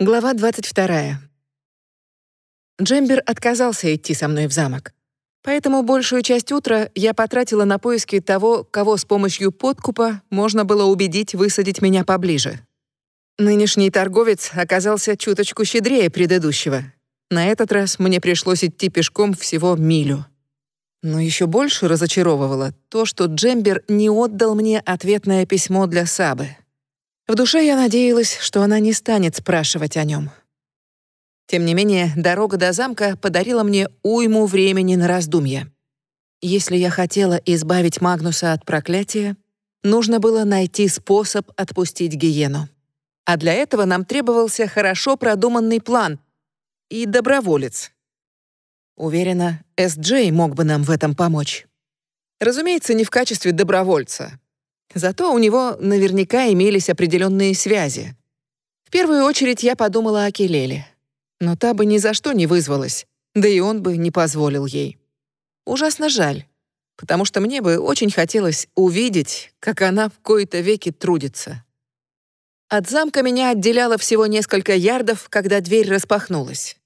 Глава 22. Джембер отказался идти со мной в замок. Поэтому большую часть утра я потратила на поиски того, кого с помощью подкупа можно было убедить высадить меня поближе. Нынешний торговец оказался чуточку щедрее предыдущего. На этот раз мне пришлось идти пешком всего милю. Но еще больше разочаровывало то, что Джембер не отдал мне ответное письмо для Сабы. В душе я надеялась, что она не станет спрашивать о нем. Тем не менее, дорога до замка подарила мне уйму времени на раздумья. Если я хотела избавить Магнуса от проклятия, нужно было найти способ отпустить Гиену. А для этого нам требовался хорошо продуманный план и доброволец. Уверена, С.Джей мог бы нам в этом помочь. Разумеется, не в качестве добровольца, Зато у него наверняка имелись определенные связи. В первую очередь я подумала о Келеле. Но та бы ни за что не вызвалась, да и он бы не позволил ей. Ужасно жаль, потому что мне бы очень хотелось увидеть, как она в кои-то веки трудится. От замка меня отделяло всего несколько ярдов, когда дверь распахнулась.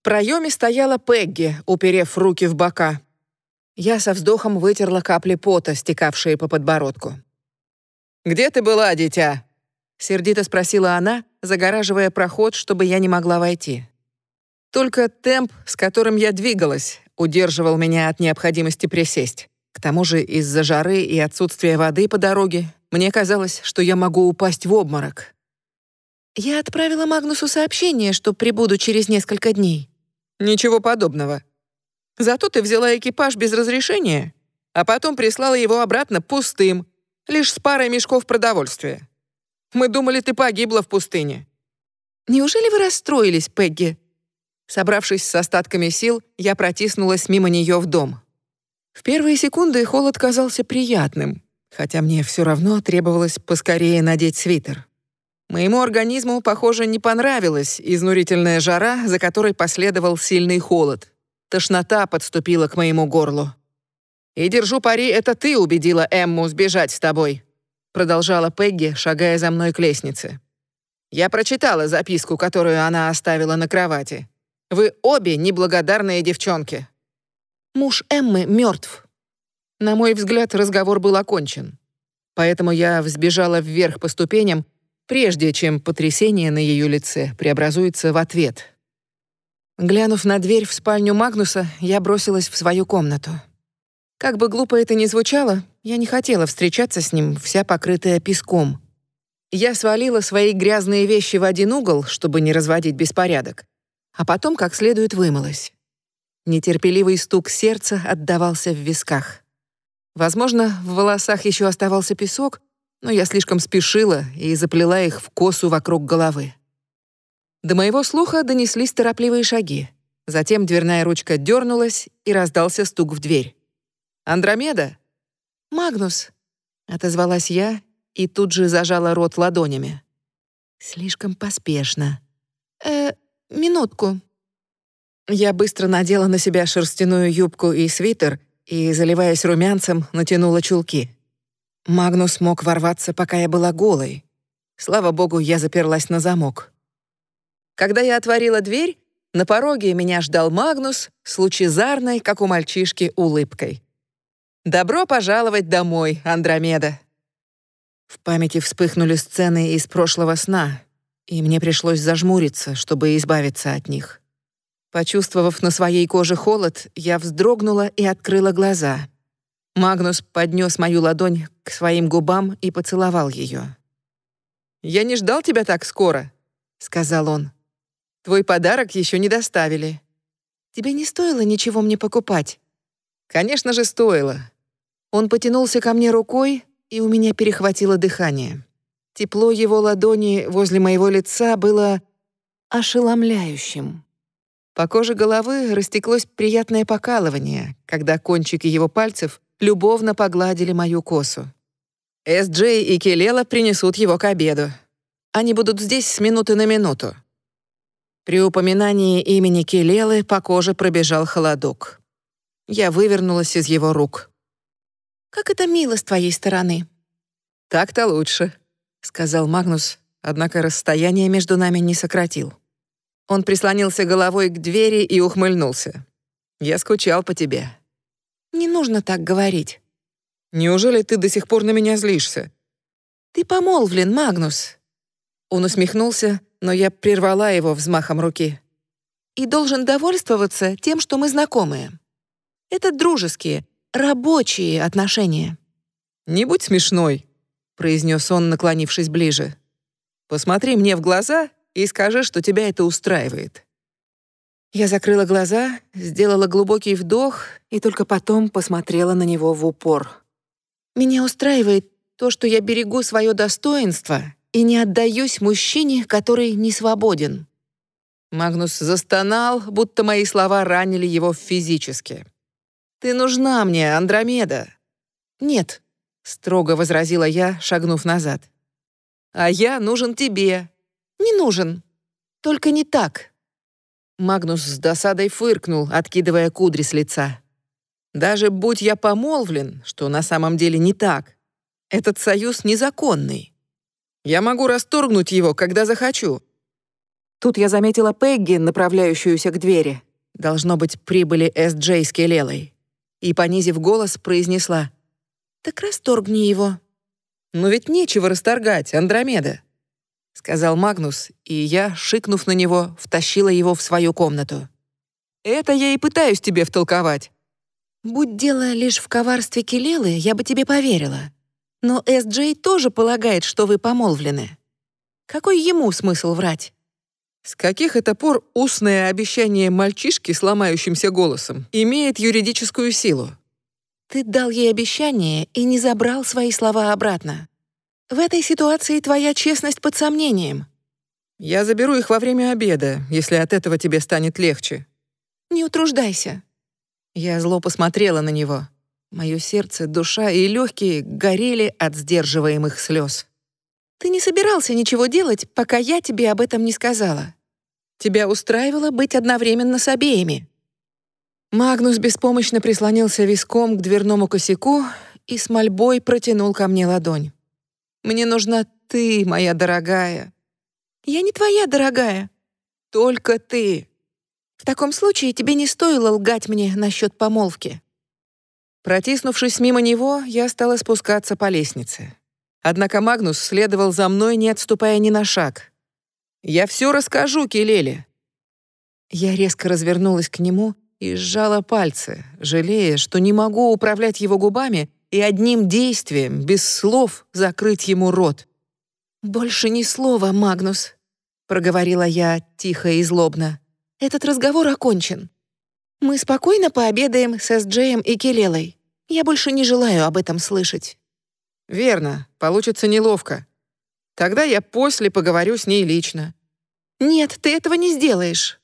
В проеме стояла Пегги, уперев руки в бока. Я со вздохом вытерла капли пота, стекавшие по подбородку. «Где ты была, дитя?» — сердито спросила она, загораживая проход, чтобы я не могла войти. Только темп, с которым я двигалась, удерживал меня от необходимости присесть. К тому же из-за жары и отсутствия воды по дороге мне казалось, что я могу упасть в обморок. «Я отправила Магнусу сообщение, что прибуду через несколько дней». «Ничего подобного. Зато ты взяла экипаж без разрешения, а потом прислала его обратно пустым, лишь с парой мешков продовольствия. Мы думали, ты погибла в пустыне». «Неужели вы расстроились, Пегги?» Собравшись с остатками сил, я протиснулась мимо нее в дом. В первые секунды холод казался приятным, хотя мне все равно требовалось поскорее надеть свитер. Моему организму, похоже, не понравилась изнурительная жара, за которой последовал сильный холод. Тошнота подступила к моему горлу. И держу пари, это ты убедила Эмму сбежать с тобой», продолжала Пегги, шагая за мной к лестнице. «Я прочитала записку, которую она оставила на кровати. Вы обе неблагодарные девчонки». Муж Эммы мертв. На мой взгляд, разговор был окончен. Поэтому я взбежала вверх по ступеням, прежде чем потрясение на ее лице преобразуется в ответ. Глянув на дверь в спальню Магнуса, я бросилась в свою комнату. Как бы глупо это ни звучало, я не хотела встречаться с ним, вся покрытая песком. Я свалила свои грязные вещи в один угол, чтобы не разводить беспорядок, а потом как следует вымылась. Нетерпеливый стук сердца отдавался в висках. Возможно, в волосах еще оставался песок, но я слишком спешила и заплела их в косу вокруг головы. До моего слуха донеслись торопливые шаги. Затем дверная ручка дернулась, и раздался стук в дверь. Андромеда?» «Магнус», — отозвалась я и тут же зажала рот ладонями. «Слишком поспешно». «Э, минутку». Я быстро надела на себя шерстяную юбку и свитер и, заливаясь румянцем, натянула чулки. Магнус мог ворваться, пока я была голой. Слава богу, я заперлась на замок. Когда я отворила дверь, на пороге меня ждал Магнус с лучезарной, как у мальчишки, улыбкой. Добро пожаловать домой, Андромеда. В памяти вспыхнули сцены из прошлого сна, и мне пришлось зажмуриться, чтобы избавиться от них. Почувствовав на своей коже холод, я вздрогнула и открыла глаза. Магнус поднес мою ладонь к своим губам и поцеловал ее. «Я не ждал тебя так скоро», — сказал он. «Твой подарок еще не доставили». «Тебе не стоило ничего мне покупать», Конечно же, стоило. Он потянулся ко мне рукой, и у меня перехватило дыхание. Тепло его ладони возле моего лица было ошеломляющим. По коже головы растеклось приятное покалывание, когда кончики его пальцев любовно погладили мою косу. С.Джей и Келела принесут его к обеду. Они будут здесь с минуты на минуту. При упоминании имени Келелы по коже пробежал холодок. Я вывернулась из его рук. «Как это мило с твоей стороны». «Так-то лучше», — сказал Магнус, однако расстояние между нами не сократил. Он прислонился головой к двери и ухмыльнулся. «Я скучал по тебе». «Не нужно так говорить». «Неужели ты до сих пор на меня злишься?» «Ты помолвлен, Магнус». Он усмехнулся, но я прервала его взмахом руки. «И должен довольствоваться тем, что мы знакомые. Это дружеские, рабочие отношения». «Не будь смешной», — произнес он, наклонившись ближе. «Посмотри мне в глаза и скажи, что тебя это устраивает». Я закрыла глаза, сделала глубокий вдох и только потом посмотрела на него в упор. «Меня устраивает то, что я берегу свое достоинство и не отдаюсь мужчине, который не свободен». Магнус застонал, будто мои слова ранили его физически. «Ты нужна мне, Андромеда». «Нет», — строго возразила я, шагнув назад. «А я нужен тебе». «Не нужен. Только не так». Магнус с досадой фыркнул, откидывая кудри с лица. «Даже будь я помолвлен, что на самом деле не так, этот союз незаконный. Я могу расторгнуть его, когда захочу». Тут я заметила Пегги, направляющуюся к двери. Должно быть, прибыли с Келелой и, понизив голос, произнесла «Так расторгни его». «Но ведь нечего расторгать, Андромеда», — сказал Магнус, и я, шикнув на него, втащила его в свою комнату. «Это я и пытаюсь тебе втолковать». «Будь дело лишь в коварстве Келелы, я бы тебе поверила. Но С.Джей тоже полагает, что вы помолвлены. Какой ему смысл врать?» С каких это пор устное обещание мальчишки с ломающимся голосом имеет юридическую силу? Ты дал ей обещание и не забрал свои слова обратно. В этой ситуации твоя честность под сомнением. Я заберу их во время обеда, если от этого тебе станет легче. Не утруждайся. Я зло посмотрела на него. Мое сердце, душа и легкие горели от сдерживаемых слез. Ты не собирался ничего делать, пока я тебе об этом не сказала. Тебя устраивало быть одновременно с обеими». Магнус беспомощно прислонился виском к дверному косяку и с мольбой протянул ко мне ладонь. «Мне нужна ты, моя дорогая». «Я не твоя дорогая». «Только ты». «В таком случае тебе не стоило лгать мне насчет помолвки». Протиснувшись мимо него, я стала спускаться по лестнице. Однако Магнус следовал за мной, не отступая ни на шаг. «Я все расскажу, Келеле». Я резко развернулась к нему и сжала пальцы, жалея, что не могу управлять его губами и одним действием, без слов, закрыть ему рот. «Больше ни слова, Магнус», — проговорила я тихо и злобно. «Этот разговор окончен. Мы спокойно пообедаем с Эс-Джеем и Келелой. Я больше не желаю об этом слышать». Верно, получится неловко. Тогда я после поговорю с ней лично. Нет, ты этого не сделаешь.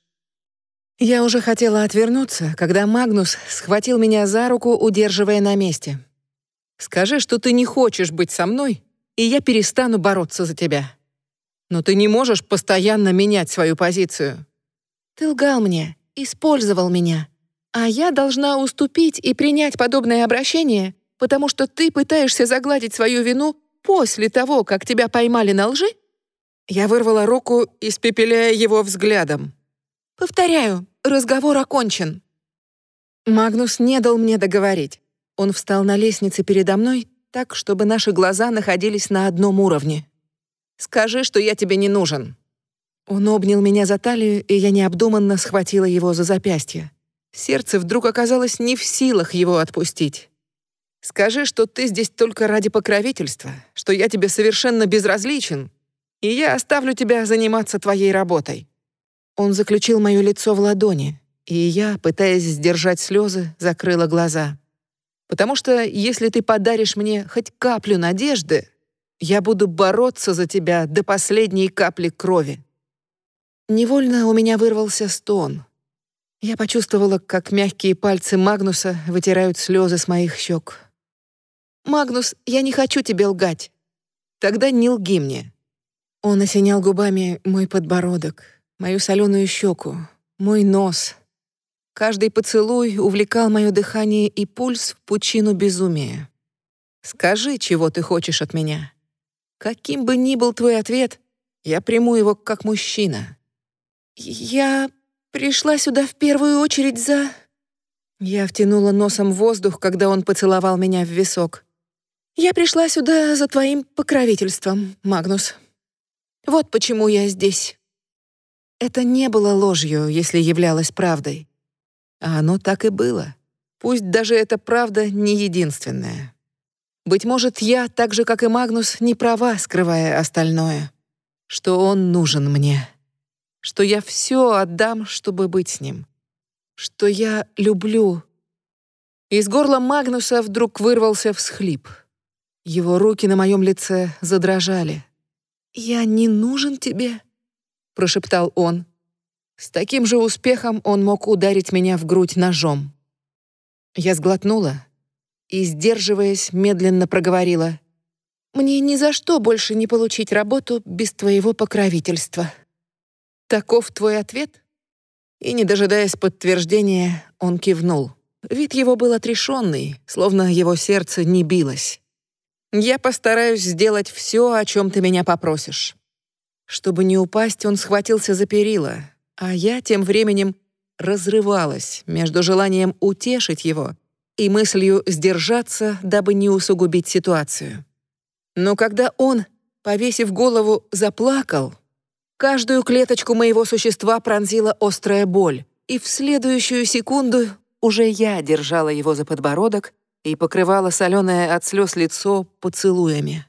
Я уже хотела отвернуться, когда Магнус схватил меня за руку, удерживая на месте. Скажи, что ты не хочешь быть со мной, и я перестану бороться за тебя. Но ты не можешь постоянно менять свою позицию. Ты лгал мне, использовал меня, а я должна уступить и принять подобное обращение, потому что ты пытаешься загладить свою вину после того, как тебя поймали на лжи?» Я вырвала руку, испепеляя его взглядом. «Повторяю, разговор окончен». Магнус не дал мне договорить. Он встал на лестнице передо мной так, чтобы наши глаза находились на одном уровне. «Скажи, что я тебе не нужен». Он обнял меня за талию, и я необдуманно схватила его за запястье. Сердце вдруг оказалось не в силах его отпустить. Скажи, что ты здесь только ради покровительства, что я тебе совершенно безразличен, и я оставлю тебя заниматься твоей работой». Он заключил моё лицо в ладони, и я, пытаясь сдержать слезы, закрыла глаза. «Потому что если ты подаришь мне хоть каплю надежды, я буду бороться за тебя до последней капли крови». Невольно у меня вырвался стон. Я почувствовала, как мягкие пальцы Магнуса вытирают слезы с моих щек. «Магнус, я не хочу тебе лгать». «Тогда не лги мне». Он осенял губами мой подбородок, мою соленую щеку, мой нос. Каждый поцелуй увлекал мое дыхание и пульс в пучину безумия. «Скажи, чего ты хочешь от меня. Каким бы ни был твой ответ, Я приму его как мужчина. Я пришла сюда в первую очередь за... Я втянула носом воздух, когда он поцеловал меня в висок. «Я пришла сюда за твоим покровительством, Магнус. Вот почему я здесь». Это не было ложью, если являлось правдой. А оно так и было. Пусть даже эта правда не единственная. Быть может, я, так же, как и Магнус, не права, скрывая остальное. Что он нужен мне. Что я все отдам, чтобы быть с ним что я люблю. Из горла Магнуса вдруг вырвался всхлип. Его руки на моем лице задрожали. «Я не нужен тебе», — прошептал он. С таким же успехом он мог ударить меня в грудь ножом. Я сглотнула и, сдерживаясь, медленно проговорила. «Мне ни за что больше не получить работу без твоего покровительства». «Таков твой ответ?» И, не дожидаясь подтверждения, он кивнул. Вид его был отрешенный, словно его сердце не билось. «Я постараюсь сделать все, о чем ты меня попросишь». Чтобы не упасть, он схватился за перила, а я тем временем разрывалась между желанием утешить его и мыслью сдержаться, дабы не усугубить ситуацию. Но когда он, повесив голову, заплакал, Каждую клеточку моего существа пронзила острая боль, и в следующую секунду уже я держала его за подбородок и покрывала соленое от слез лицо поцелуями.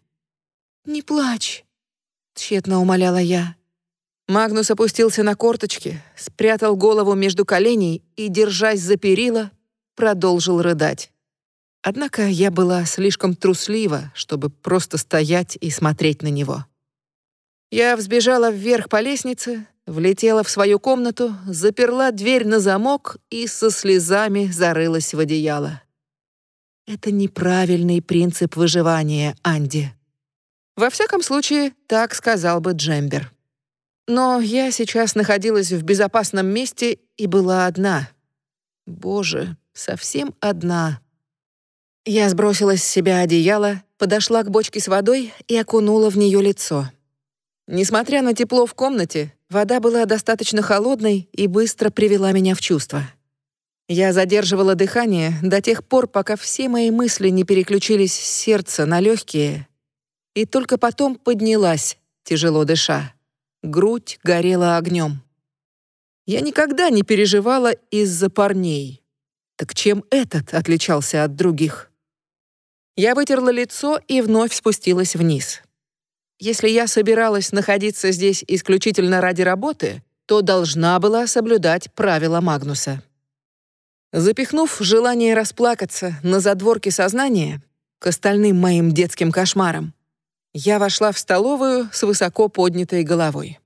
«Не плачь», — тщетно умоляла я. Магнус опустился на корточки, спрятал голову между коленей и, держась за перила, продолжил рыдать. Однако я была слишком труслива, чтобы просто стоять и смотреть на него. Я взбежала вверх по лестнице, влетела в свою комнату, заперла дверь на замок и со слезами зарылась в одеяло. Это неправильный принцип выживания, Анди. Во всяком случае, так сказал бы Джембер. Но я сейчас находилась в безопасном месте и была одна. Боже, совсем одна. Я сбросила с себя одеяло, подошла к бочке с водой и окунула в нее лицо. Несмотря на тепло в комнате, вода была достаточно холодной и быстро привела меня в чувство. Я задерживала дыхание до тех пор, пока все мои мысли не переключились с сердца на легкие, и только потом поднялась, тяжело дыша. Грудь горела огнем. Я никогда не переживала из-за парней. Так чем этот отличался от других? Я вытерла лицо и вновь спустилась вниз. Если я собиралась находиться здесь исключительно ради работы, то должна была соблюдать правила Магнуса. Запихнув желание расплакаться на задворке сознания к остальным моим детским кошмарам, я вошла в столовую с высоко поднятой головой.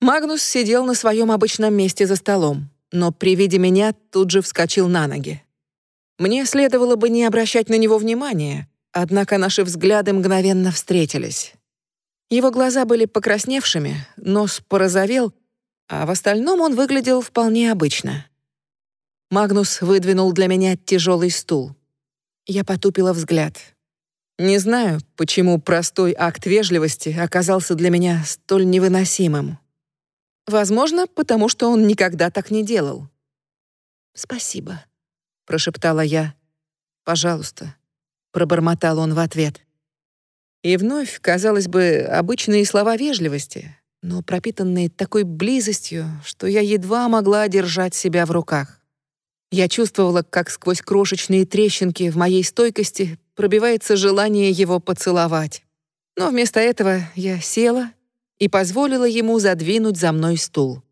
Магнус сидел на своем обычном месте за столом, но при виде меня тут же вскочил на ноги. Мне следовало бы не обращать на него внимания, однако наши взгляды мгновенно встретились. Его глаза были покрасневшими, нос порозовел, а в остальном он выглядел вполне обычно. Магнус выдвинул для меня тяжелый стул. Я потупила взгляд. Не знаю, почему простой акт вежливости оказался для меня столь невыносимым. Возможно, потому что он никогда так не делал. «Спасибо», — прошептала я. «Пожалуйста», — пробормотал он в ответ. И вновь, казалось бы, обычные слова вежливости, но пропитанные такой близостью, что я едва могла держать себя в руках. Я чувствовала, как сквозь крошечные трещинки в моей стойкости пробивается желание его поцеловать. Но вместо этого я села и позволила ему задвинуть за мной стул.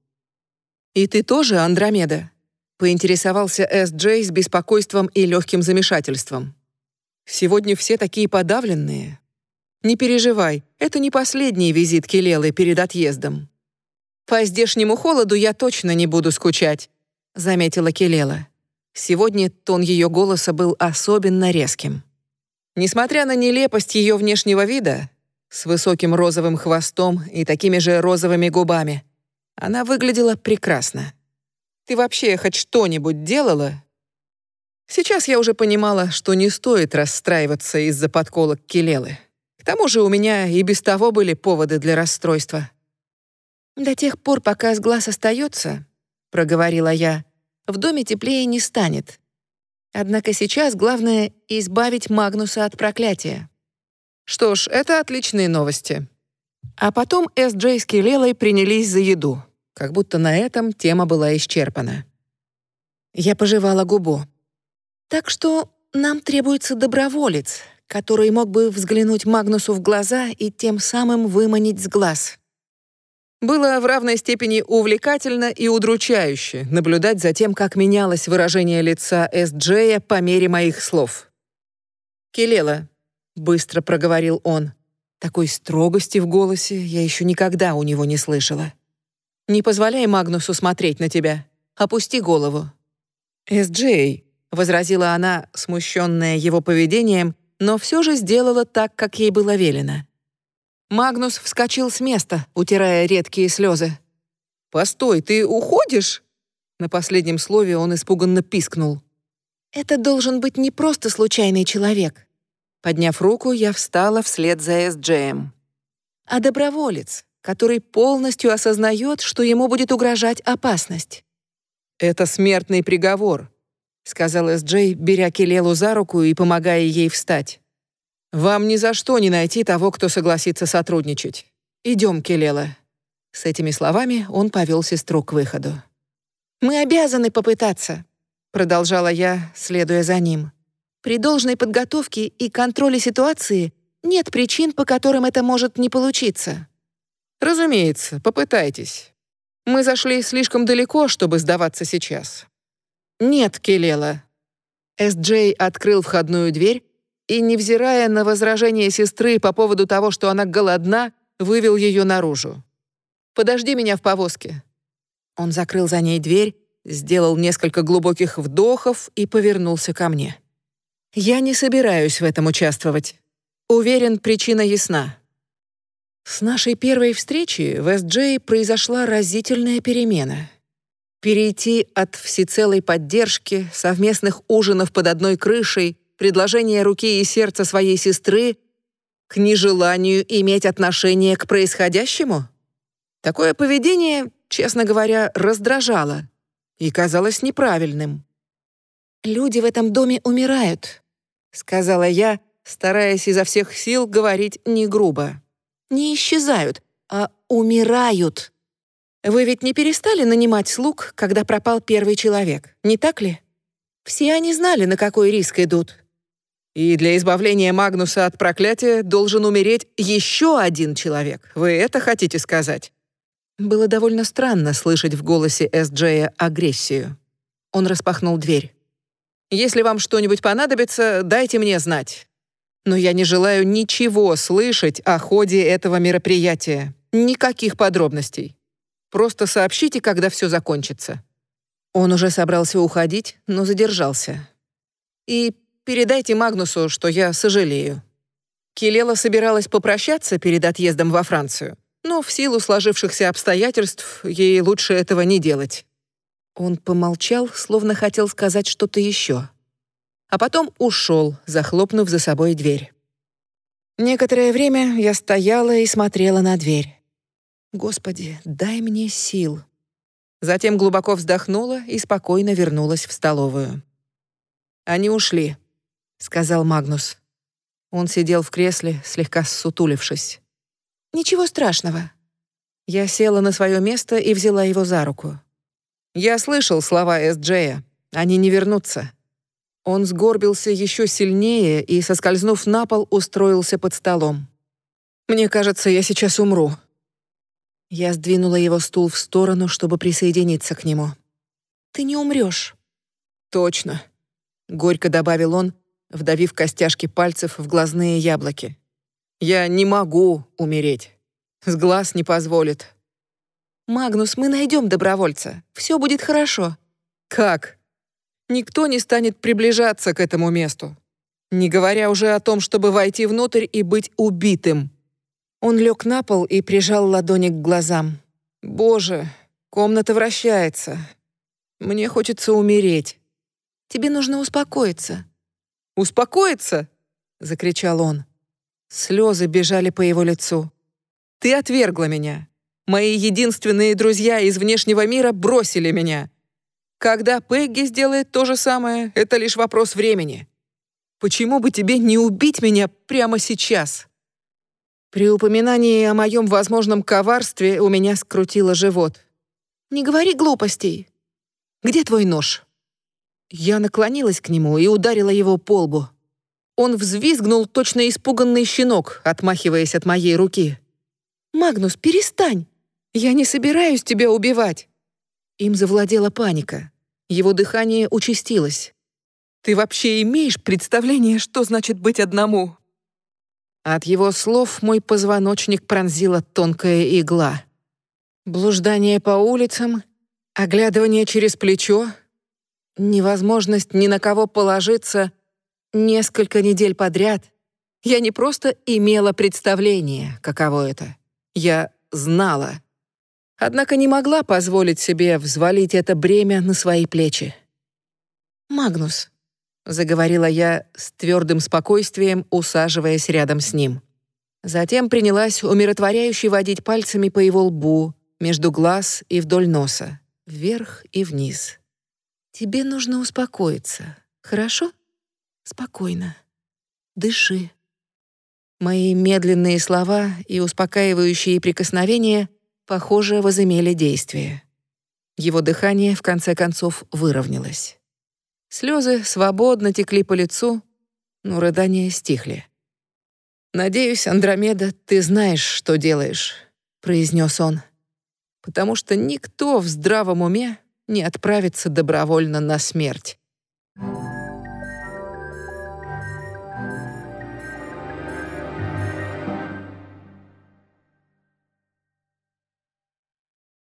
«И ты тоже, Андромеда?» — поинтересовался Эс Джей с беспокойством и легким замешательством. «Сегодня все такие подавленные, не переживай, это не последний визит Келелы перед отъездом. По здешнему холоду я точно не буду скучать, заметила Келела. Сегодня тон ее голоса был особенно резким. Несмотря на нелепость ее внешнего вида, с высоким розовым хвостом и такими же розовыми губами, она выглядела прекрасно. Ты вообще хоть что-нибудь делала? Сейчас я уже понимала, что не стоит расстраиваться из-за подколок Келелы. К тому же у меня и без того были поводы для расстройства. До тех пор, пока с глаз остается, проговорила я, в доме теплее не станет. Однако сейчас главное — избавить Магнуса от проклятия. Что ж, это отличные новости. А потом С.Джей с Келелой принялись за еду, как будто на этом тема была исчерпана. Я пожевала губу. Так что нам требуется доброволец, который мог бы взглянуть Магнусу в глаза и тем самым выманить с глаз. Было в равной степени увлекательно и удручающе наблюдать за тем, как менялось выражение лица С.Джея по мере моих слов. «Келела», — быстро проговорил он, такой строгости в голосе я еще никогда у него не слышала. «Не позволяй Магнусу смотреть на тебя. Опусти голову». «С.Джей», — возразила она, смущенная его поведением, но все же сделала так, как ей было велено. Магнус вскочил с места, утирая редкие слезы. «Постой, ты уходишь?» На последнем слове он испуганно пискнул. «Это должен быть не просто случайный человек». Подняв руку, я встала вслед за Эс-Джеем. «А доброволец, который полностью осознает, что ему будет угрожать опасность». «Это смертный приговор», — сказал Эс-Джей, беря Келелу за руку и помогая ей встать. Вам ни за что не найти того, кто согласится сотрудничать. Идем, Келела». С этими словами он повел сестру к выходу. «Мы обязаны попытаться», — продолжала я, следуя за ним. «При должной подготовке и контроле ситуации нет причин, по которым это может не получиться». «Разумеется, попытайтесь. Мы зашли слишком далеко, чтобы сдаваться сейчас». «Нет, Келела». С.Джей открыл входную дверь и, невзирая на возражение сестры по поводу того, что она голодна, вывел ее наружу. «Подожди меня в повозке». Он закрыл за ней дверь, сделал несколько глубоких вдохов и повернулся ко мне. «Я не собираюсь в этом участвовать. Уверен, причина ясна». С нашей первой встречи в Эс-Джей произошла разительная перемена. Перейти от всецелой поддержки, совместных ужинов под одной крышей предложение руки и сердца своей сестры к нежеланию иметь отношение к происходящему? Такое поведение, честно говоря, раздражало и казалось неправильным. «Люди в этом доме умирают», — сказала я, стараясь изо всех сил говорить не грубо. «Не исчезают, а умирают. Вы ведь не перестали нанимать слуг, когда пропал первый человек, не так ли? Все они знали, на какой риск идут. И для избавления Магнуса от проклятия должен умереть еще один человек. Вы это хотите сказать?» Было довольно странно слышать в голосе С.Джея агрессию. Он распахнул дверь. «Если вам что-нибудь понадобится, дайте мне знать. Но я не желаю ничего слышать о ходе этого мероприятия. Никаких подробностей. Просто сообщите, когда все закончится». Он уже собрался уходить, но задержался. «И Передайте Магнусу, что я сожалею». Келела собиралась попрощаться перед отъездом во Францию, но в силу сложившихся обстоятельств ей лучше этого не делать. Он помолчал, словно хотел сказать что-то еще. А потом ушел, захлопнув за собой дверь. Некоторое время я стояла и смотрела на дверь. «Господи, дай мне сил». Затем глубоко вздохнула и спокойно вернулась в столовую. Они ушли. — сказал Магнус. Он сидел в кресле, слегка ссутулившись. «Ничего страшного». Я села на свое место и взяла его за руку. Я слышал слова С.Джея. Они не вернутся. Он сгорбился еще сильнее и, соскользнув на пол, устроился под столом. «Мне кажется, я сейчас умру». Я сдвинула его стул в сторону, чтобы присоединиться к нему. «Ты не умрешь». «Точно», — горько добавил он, вдавив костяшки пальцев в глазные яблоки. «Я не могу умереть. С глаз не позволит». «Магнус, мы найдем добровольца. Все будет хорошо». «Как?» «Никто не станет приближаться к этому месту. Не говоря уже о том, чтобы войти внутрь и быть убитым». Он лег на пол и прижал ладони к глазам. «Боже, комната вращается. Мне хочется умереть». «Тебе нужно успокоиться. Успокоиться!» — закричал он. Слезы бежали по его лицу. «Ты отвергла меня. Мои единственные друзья из внешнего мира бросили меня. Когда Пегги сделает то же самое, это лишь вопрос времени. Почему бы тебе не убить меня прямо сейчас? При упоминании о моем возможном коварстве у меня скрутило живот. Не говори глупостей. Где твой нож? Я наклонилась к нему и ударила его по лбу. Он взвизгнул, точно испуганный щенок, отмахиваясь от моей руки. «Магнус, перестань! Я не собираюсь тебя убивать!» Им завладела паника. Его дыхание участилось. «Ты вообще имеешь представление, что значит быть одному?» От его слов мой позвоночник пронзила тонкая игла. Блуждание по улицам, оглядывание через плечо, невозможность ни на кого положиться несколько недель подряд. Я не просто имела представление, каково это. Я знала — Однако не могла позволить себе взвалить это бремя на свои плечи. «Магнус», — заговорила я с твердым спокойствием, усаживаясь рядом с ним. Затем принялась умиротворяюще водить пальцами по его лбу, между глаз и вдоль носа, вверх и вниз. «Тебе нужно успокоиться, хорошо? Спокойно. Дыши». Мои медленные слова и успокаивающие прикосновения похоже, возымели действие. Его дыхание, в конце концов, выровнялось. Слезы свободно текли по лицу, но рыдания стихли. «Надеюсь, Андромеда, ты знаешь, что делаешь», — произнес он. «Потому что никто в здравом уме не отправится добровольно на смерть.